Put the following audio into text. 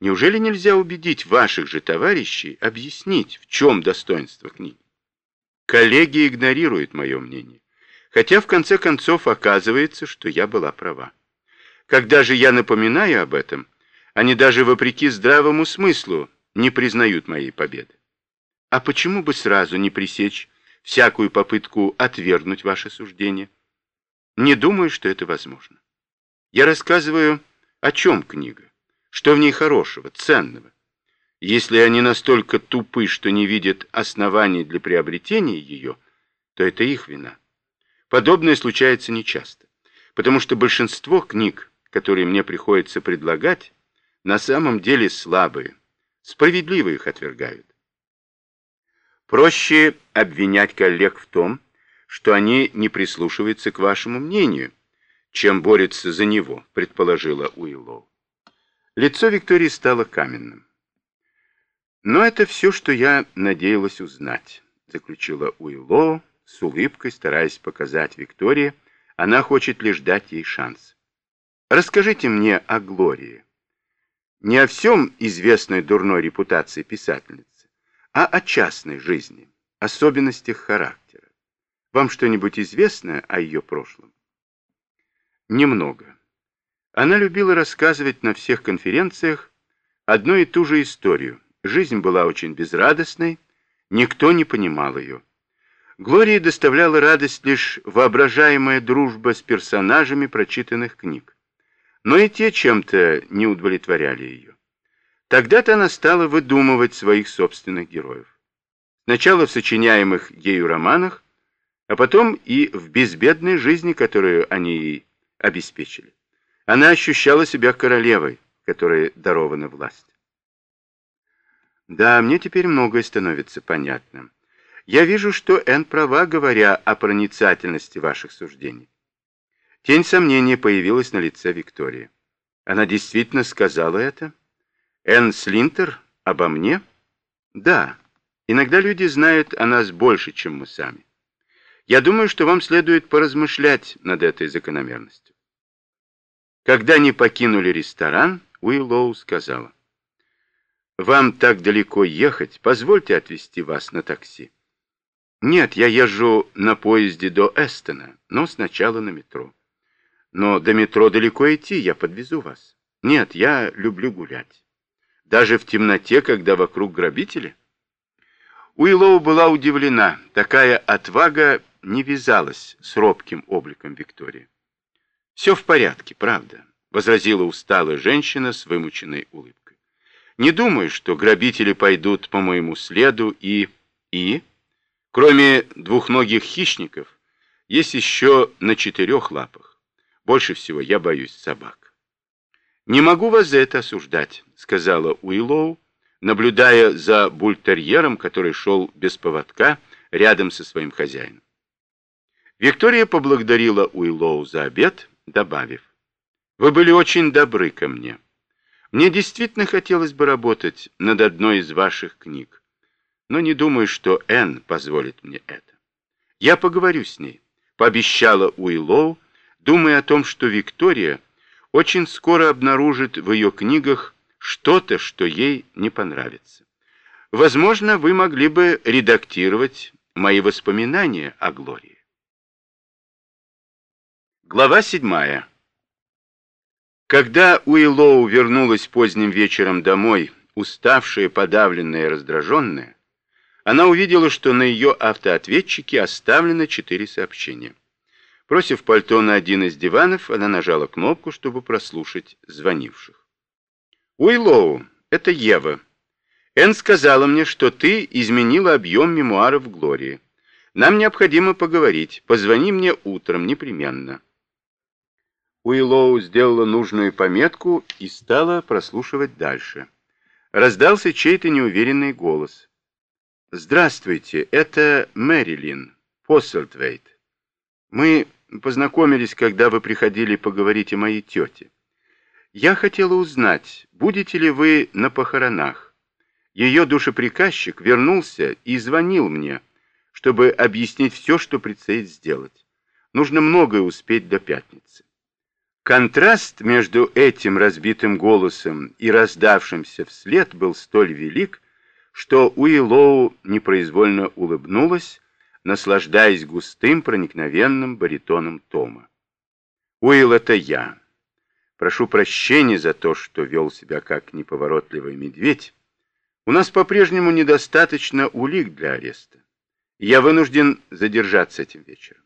Неужели нельзя убедить ваших же товарищей объяснить, в чем достоинство книги? Коллеги игнорируют мое мнение, хотя в конце концов оказывается, что я была права. Когда же я напоминаю об этом, они даже вопреки здравому смыслу не признают моей победы. А почему бы сразу не пресечь всякую попытку отвергнуть ваше суждение? Не думаю, что это возможно. Я рассказываю, о чем книга, что в ней хорошего, ценного. Если они настолько тупы, что не видят оснований для приобретения ее, то это их вина. Подобное случается нечасто, потому что большинство книг, которые мне приходится предлагать, на самом деле слабые, справедливо их отвергают. Проще обвинять коллег в том, что они не прислушиваются к вашему мнению, чем борются за него, предположила Уиллоу. Лицо Виктории стало каменным. Но это все, что я надеялась узнать, заключила Уиллоу с улыбкой, стараясь показать Виктории, она хочет лишь дать ей шанс. Расскажите мне о Глории. Не о всем известной дурной репутации писательницы, а о частной жизни, особенностях характера. Вам что-нибудь известно о ее прошлом? Немного. Она любила рассказывать на всех конференциях одну и ту же историю. Жизнь была очень безрадостной, никто не понимал ее. Глории доставляла радость лишь воображаемая дружба с персонажами прочитанных книг. Но и те чем-то не удовлетворяли ее. Тогда-то она стала выдумывать своих собственных героев. Сначала в сочиняемых ею романах, а потом и в безбедной жизни, которую они ей обеспечили. Она ощущала себя королевой, которой дарована власть. Да, мне теперь многое становится понятным. Я вижу, что Энн права, говоря о проницательности ваших суждений. Тень сомнения появилась на лице Виктории. Она действительно сказала это? Энн Слинтер обо мне? Да. Иногда люди знают о нас больше, чем мы сами. Я думаю, что вам следует поразмышлять над этой закономерностью. Когда они покинули ресторан, Уиллоу сказала, «Вам так далеко ехать, позвольте отвезти вас на такси». «Нет, я езжу на поезде до Эстона, но сначала на метро». Но до метро далеко идти, я подвезу вас. Нет, я люблю гулять. Даже в темноте, когда вокруг грабители. Уиллоу была удивлена. Такая отвага не вязалась с робким обликом Виктории. «Все в порядке, правда», — возразила усталая женщина с вымученной улыбкой. «Не думаю, что грабители пойдут по моему следу и... и... Кроме двухногих хищников, есть еще на четырех лапах. Больше всего я боюсь собак. «Не могу вас за это осуждать», — сказала Уиллоу, наблюдая за бультерьером, который шел без поводка рядом со своим хозяином. Виктория поблагодарила Уиллоу за обед, добавив, «Вы были очень добры ко мне. Мне действительно хотелось бы работать над одной из ваших книг, но не думаю, что Энн позволит мне это. Я поговорю с ней», — пообещала Уиллоу, думая о том, что Виктория очень скоро обнаружит в ее книгах что-то, что ей не понравится. Возможно, вы могли бы редактировать мои воспоминания о Глории. Глава седьмая. Когда Уиллоу вернулась поздним вечером домой, уставшая, подавленная и раздраженная, она увидела, что на ее автоответчике оставлено четыре сообщения. Бросив пальто на один из диванов, она нажала кнопку, чтобы прослушать звонивших. «Уиллоу, это Ева. Энн сказала мне, что ты изменила объем мемуаров Глории. Нам необходимо поговорить. Позвони мне утром непременно». Уиллоу сделала нужную пометку и стала прослушивать дальше. Раздался чей-то неуверенный голос. «Здравствуйте, это Мэрилин Посселтвейт. Мы познакомились, когда вы приходили поговорить о моей тете. Я хотела узнать, будете ли вы на похоронах. Ее душеприказчик вернулся и звонил мне, чтобы объяснить все, что предстоит сделать. Нужно многое успеть до пятницы. Контраст между этим разбитым голосом и раздавшимся вслед был столь велик, что Уиллоу непроизвольно улыбнулась, наслаждаясь густым проникновенным баритоном Тома. «Уилл, это я. Прошу прощения за то, что вел себя как неповоротливый медведь. У нас по-прежнему недостаточно улик для ареста. Я вынужден задержаться этим вечером.